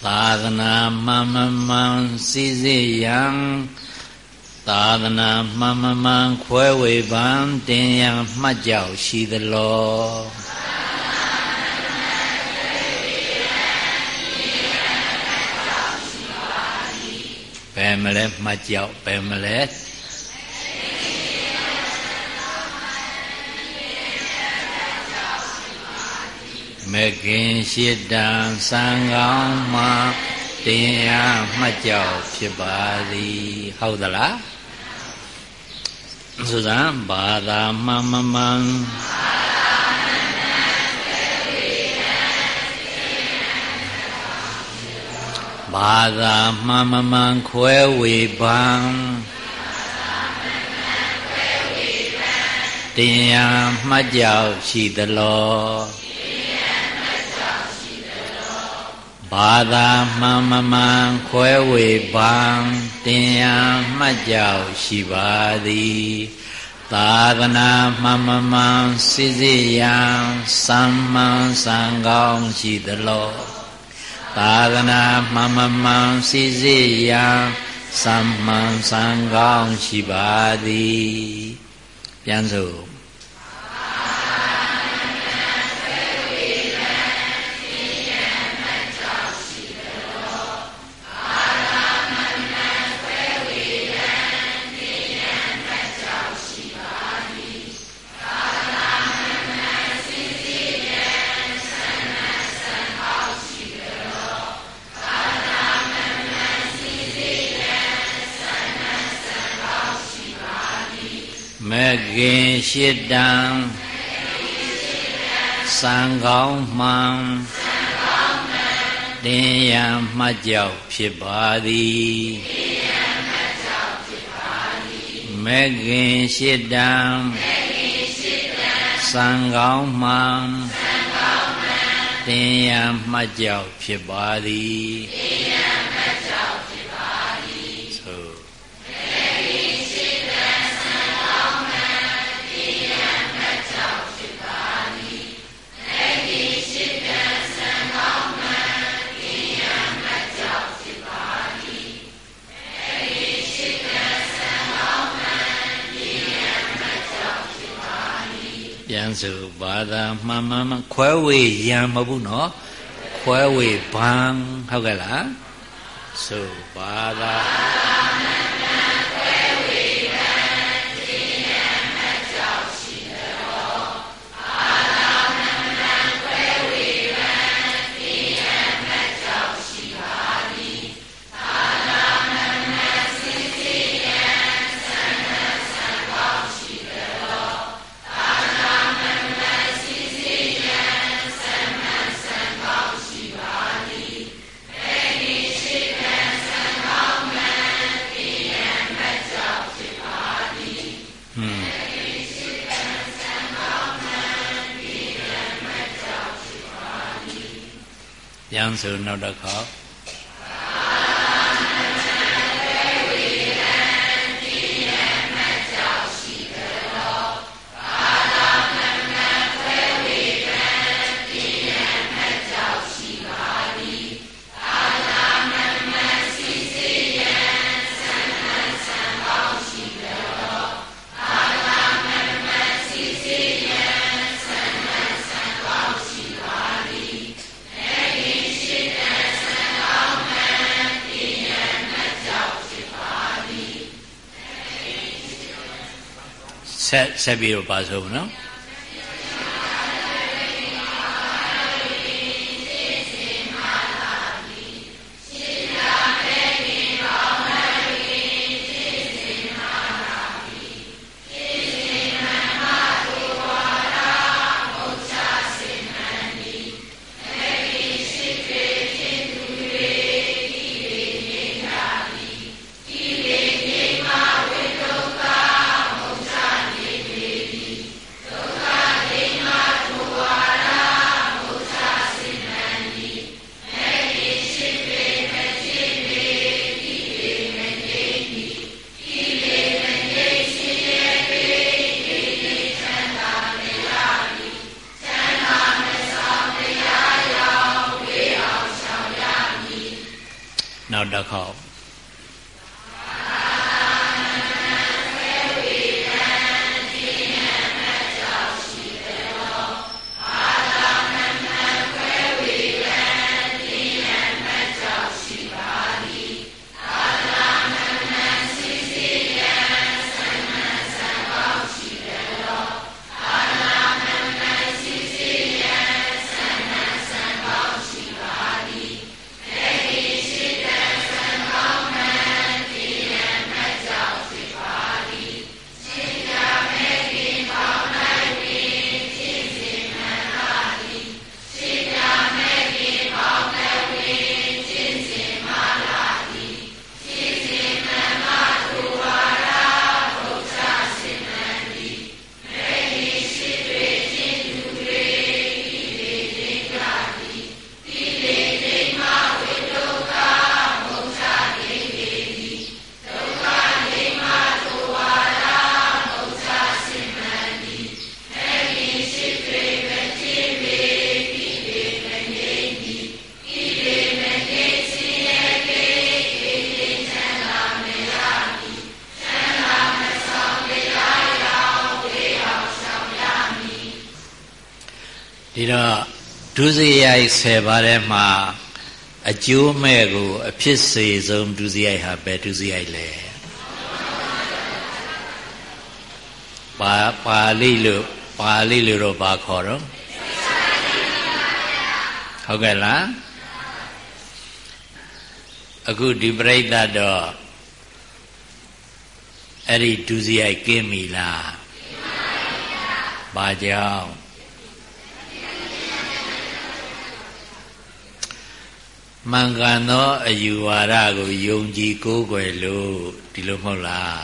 သာသနာမမမှန်စိစိယံသာသနာမမမှန်ခွဲဝေပန်တင်ရန်မှတ်ကြောက်ရှိသလော ယ်မလဲမှတ်ကြောက်ဘယ်မလဲမကင်ရှိတံစံကောင်းမှတရားမှတ်ကြောက်ဖြစ်ပါသည်ဟုတ်သလားဆိုစမ်းဘာသာမှန်မမှ ဘာသာမှန်မမှန်ခွဲဝေပံတရားမှတ်ကြောက်ရှိသလောဘာသာမှန်မမှန်ခွဲဝေပံတင်ယမှတ်ကြောက်ရှိပါသည်သာသနာမှန်မမှန်စစ်စစ်ရန်စံမှန်စံကောင်းရှိသလော သာသနာမှန်မမှန်စစ်စစ်ရန်စံမှန်စံကောင်းရှိပါသည်ပြန်စို့ ခင်ရှိတံစံကောင်းမှန်တင်ရန်မှတ်ကြောက်ဖြစ်ပါသည်မေခင်ရှိတံစံကောင်းမှန်တင်ရန်မှတ်ကြောက်ဖြစ်ပါသည် စုဘာသာမှန်မှန်ခွဲဝေရံမဟုတ်ဘူးနော်ခွဲဝေဘံဟုတ်ကဲ့လားဆိုဘာသာ ပြန်ဆိုနောက်တစ်ခေါက် ဆက်ဆက်ပြီးတော့ပါဆုံးနော် စရိုက်10ပါးထဲမှာအကျိုးမဲ့ကို အဖြစ်စေဆုံးဒုစရိုက်ဟာဘယ်ဒုစရိုက်လဲပါပါဠိလို့ပါဠိလို့တော့ဘာခေါ်တော့ဟုတ်ကဲ့လားအခုဒီပြိဋ္ဌတော့အဲ့ဒီဒုစရိုက်ကင်းပြီလားဘာကြောင့် မှန်ကန်သောအယူဝါဒကိုယုံကြည်ကိုးကွယ်လို့ဒီလိုမဟုတ်လား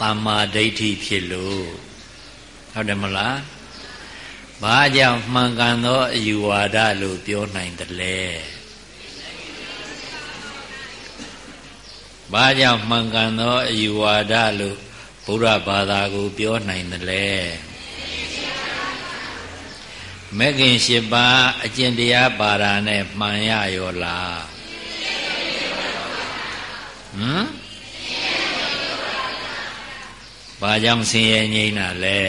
တမ္မာဒိဋ္ဌိဖြစ်လို့ဟုတ်တယ်မလားဘာကြောင့်မှန်ကန်သောအယူဝါဒလို့ပြောနိုင်တယ်လဲဘာကြောင့်မှန်ကန်သောအယူဝါဒလို့ဘုရားဘာသာကိုပြောနိုင်တယ်လဲ မဂ်ခင်၈ပါးအကျင့်တရားပါတာနဲ့မှန်ရရောလားဟမ်ဘာကြောင့်ဆင်းရဲငြိမ်းတာလဲ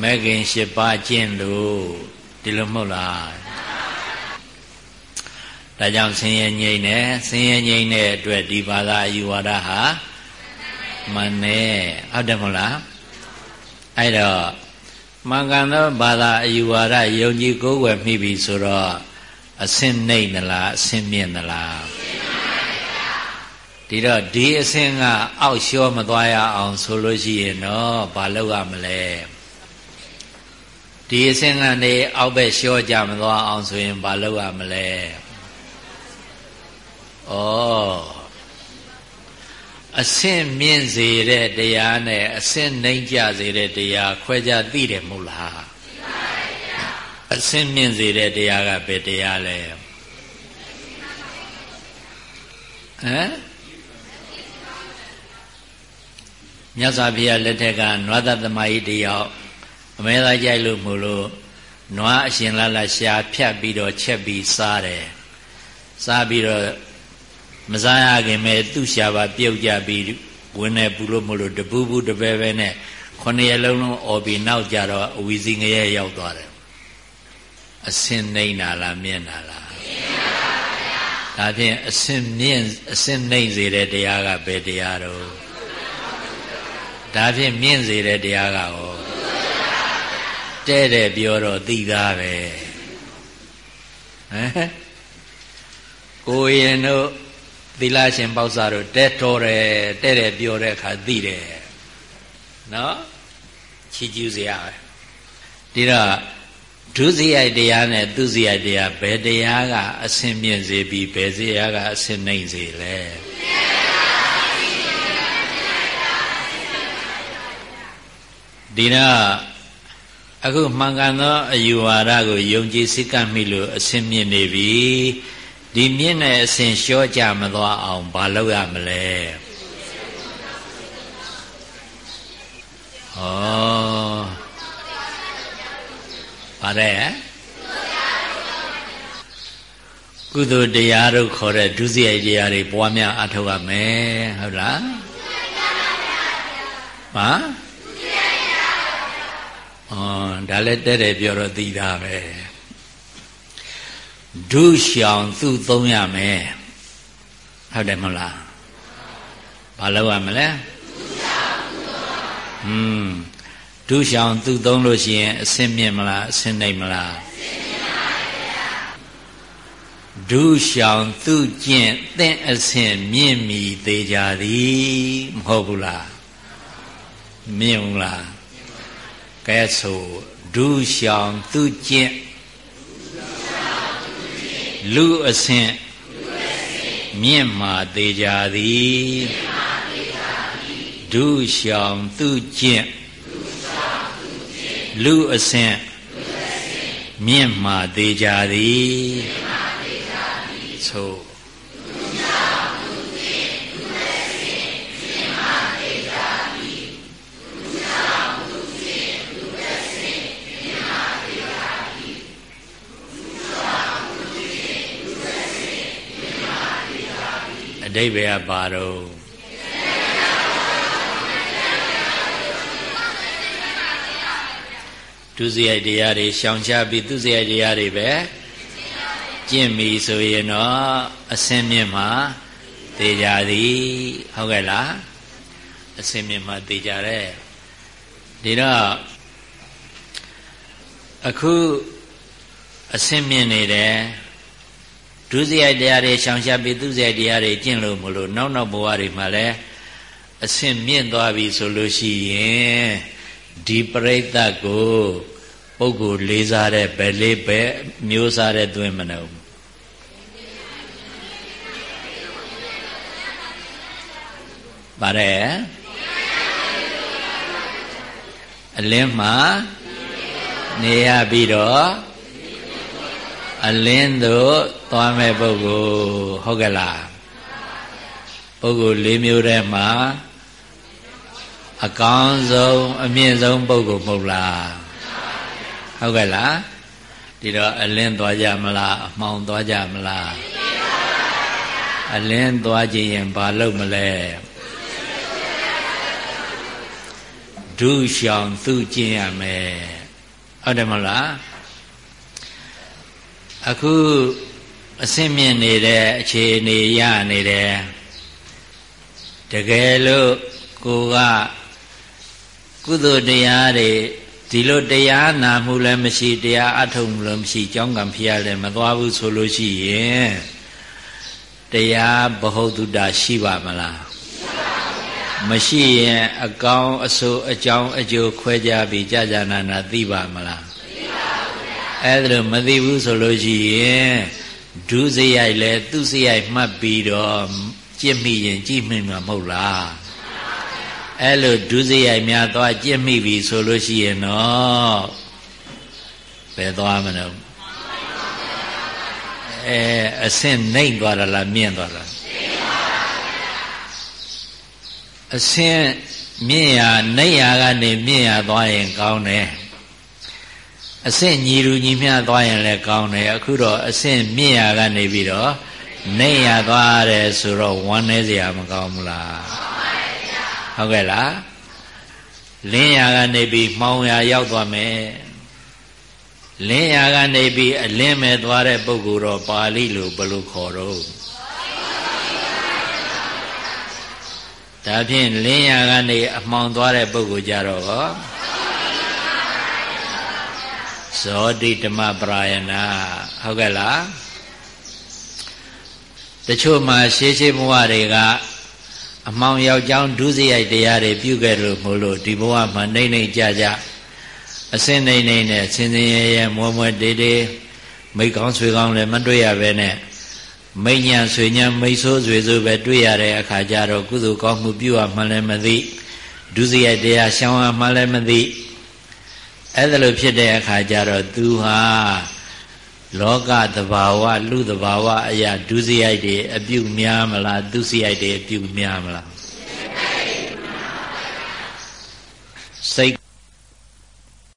မဂ်ခင်၈ပါးကျင့်လို့ဒီလိုမဟုတ်လားဒါကြောင့်ဆင်းရဲငြိမ်းတယ်ဆင်းရဲငြိမ်းတဲ့အတွက်ဒီဘာသာအယူဝါဒဟာမနဲ့ဟုတ်တယ်မဟုတ်လား အဲ့တော့မှန်ကန်သောဘာသာအယူဝါဒယုံကြည်ကိုးကွယ်မိပြီဆိုတော့အစင်းနှိမ့်သလားအစင်းမြင့်သလားဒီတော့ဒီအစင်းကအောက်လျှောမသွားရအောင်ဆိုလို့ရှိရင်တော့ဘာလုပ်ရမလဲဒီအစင်းကနေအောက်ဘက်လျှောကြမသွားအောင်ဆိုရင်ဘာလုပ်ရမလဲဩ အဆင့်မြင့်စေတဲ့တရားနဲ့အဆင့်နှိမ့်ကြစေတဲ့တရားခွဲခြားသိတယ်မဟုတ်လားအဆင့်မြင့်စေတဲ့တရားကဘယ်တရားလဲဟမ်မြတ်စွာဘုရားလက်ထက်ကနွားသတ္တမကြီးတယောက်အမဲသားကြိုက်လို့မို့လို့နွားအရှင်လလရှာဖြတ်ပြီးတော့ချက်ပြီးစားတယ်စားပြီးတော့ မစားရခင်မဲ့သူ့ရှာပါပြုတ်ကြပြီးဝင်နေဘူးလို့မလို့တပူးဘူးတပဲပဲနဲ့ခொနည်းလုံးလုံးអော်ပြီးနောက်ကြတော့အဝီစီငရဲရောက်သွားတယ်အစင်နှိမ့်တာလားမြင့်တာလားမြင့်ပါဗျာဒါဖြင့်အစင်မြင့်အစင်နှိမ့်စေတဲ့တရားကဘယ်တရားတော့ဒါဖြင့်မြင့်စေတဲ့တရားကဟောတဲ့တဲ့ပြောတော့သိသားပဲဟမ်ကိုရင်တို့ သီလရှင်ပေါ့စာတို့တဲတော်တယ်တဲ့တယ်ပြောတဲ့အခါသိတယ်နော်ချီးကျူးစရာပဲဒီတော့ဒုစရိုက်တရားနဲ့သူစရိုက်တရားဘယ်တရားကအစင်မြင့်စေပြီးဘယ်စရာကအစင်နှိမ့်စေလဲဒီတော့အခုမှန်ကန်သောအယူဝါဒကိုယုံကြည်စိတ်ကပ်မိလို့အစင်မြင့်နေပြီ ဒီမြင့်တဲ့အစဉ်လျှောကြမသွားအောင်ဘာလုပ်ရမလဲဩပါတယ်ကုသိုလ်တရားတို့ခေါ်တဲ့ဒုစရိုက်တရားတွေပွားများအထောက်ရမယ်ဟုတ်လားဟာဩဒါလည်းတဲ့တယ်ပြောတော့သိတာပဲ ဒုရှောင်သူ့သုံးရမယ်ဟုတ်တယ်မဟုတ်လားဘာလုပ်ရမလဲဟွန်းဒုရှောင်သူ့သုံးလို့ရှိရင်အစင်းမြင့်မလားအစင်းနိုင်မလားဒုရှောင်သူ့ကျင့်သင့်အစင်မြင့်မီသေးကြသည်မဟုတ်ဘူးလားမြင့်ဘူးလားကဲဆိုဒုရှောင်သူ့ကျင့် လူအဆင့်မြင့်မာသေးကြသည်ဒုရှောင်သူကျင့်လူအဆင့်မြင့်မာသေးကြသည်သို့ ဓိပ္ပာယ်ကဘာတော့ဟဒုစရိုက်တရားတွေရှောင်ရှားပြီးသူစရိုက်တရားတွေပဲကျင့်ပြီဆိုရင်တော့အစင်းမြင့်မှာသေကြသည်ဟုတ်ကဲ့လားအစင်းမြင့်မှာသေကြတဲ့ဒီတော့အခုအစင်းမြင့်နေတယ် ဒုစရိုက်တရားတွေရှောင်ရှားပြီးသူစရိုက်တရားတွေကျင့်လို့မလို့နောက်နောက်ဘဝတွေမှာလည်းအစင်းမြင့်သွားပြီဆိုလို့ရှိရင်ဒီပရိသတ်ကိုပုဂ္ဂိုလ်လေးစားတဲ့ဘယ်လေးပဲမျိုးစားတဲ့သွင်းမနှုံပါတယ်အလင်းမှာနေရပြီးတော့ အလင်းတို့သွားမဲ့ပုဂ္ဂိုလ်ဟုတ်ကဲ့လားပုဂ္ဂိုလ်၄မျိုးထဲမှာအကောင်းဆုံးအမြင့်ဆုံးပုဂ္ဂိုလ်မဟုတ်လားဟုတ်ကဲ့လားဒီတော့အလင်းသွားကြမလားအမှောင်သွားကြမလားအလင်းသွားခြင်းရင်ဘာလုပ်မလဲဒုရှောင်သူကျင့်ရမယ်ဟုတ်တယ်မလား အခုအစင်းမြင့်နေတဲ့အခြေအနေရနေတယ်တကယ်လို့ကိုကကုသိုလ်တရားတွေဒီလိုတရားနာမှုလည်းမရှိတရားအထုတ်မှုလည်းမရှိကြောင်းကံဖျားလည်းမသွားဘူးဆိုလို့ရှိရင်တရားဘဟုတုတရှိပါမလားမရှိရင်အကောင်းအဆိုးအကြောင်းအကျိုးခွဲကြပြီးကြာကြာနာနာသိပါမလားသိပါဘူးဗျာ အဲ့ဒါလို့မသိဘူးဆိုလို့ရှိရင်ဒုစရိုက်လဲသူစရိုက်မှတ်ပြီးတော့ကြည့်မိရင်ကြည့်မိမှာမဟုတ်လားအဲ့လိုဒုစရိုက်များသွားကြည့်မိပြီဆိုလို့ရှိရင်တော့ဘယ်သွားမလို့အဲအဆင့်နှိမ့်သွားတာလားမြင့်သွားတာအဆင့်မြင့်ရာနှိမ့်ရာကနေမြင့်ရာသွားရင်ကောင်းတယ် အဆင့်ညီလူညီမျှသွားရင်လည်းကောင်းတယ်အခုတော့အဆင့်မြင့်ရာကနေပြီးတော့နှိမ့်ရာသွားတယ်ဆိုတော့ဝမ်းနည်းစရာမကောင်းဘူးလားဟုတ်ကဲ့လားလင်းရာကနေပြီးမှောင်ရာရောက်သွားမယ်လင်းရာကနေပြီးအလင်းမဲ့သွားတဲ့ပုဂ္ဂိုလ်တော့ပါဠိလိုဘယ်လိုခေါ်တော့ဒါဖြင့်လင်းရာကနေအမှောင်သွားတဲ့ပုဂ္ဂိုလ်ကြတော့ ဇောတိဓမ္မပရာယနာဟုတ်ကဲ့လားတချို့မှာရှေးရှေးဘဝတွေကအမောင်ယောက်ျောင်းဒုစရိုက်တရားတွေပြုခဲ့လို့မို့လို့ဒီဘဝမှာနှိမ့်နှိမ့်ကြကြအစင်းနှိမ့်နှိမ့်နဲ့ဆင်းဆင်းရဲရဲမွဲမွဲတေးတေးမိကောင်းဆွေကောင်းလည်းမတွေ့ရပဲနဲ့မိညာဆွေညာမိဆိုးဆွေဆိုးပဲတွေ့ရတဲ့အခါကျတော့ကုသိုလ်ကောင်းမှုပြုရမှလည်းမသိဒုစရိုက်တရားရှောင်ရမှလည်းမသိ အဲ့ဒါလိုဖြစ်တဲ့အခါကျတော့သူဟာလောကသဘာဝလူသဘာဝအရာဒုစရိုက်တွေအပြုတ်များမလားဒုစရိုက်တွေအပြုတ်များမလား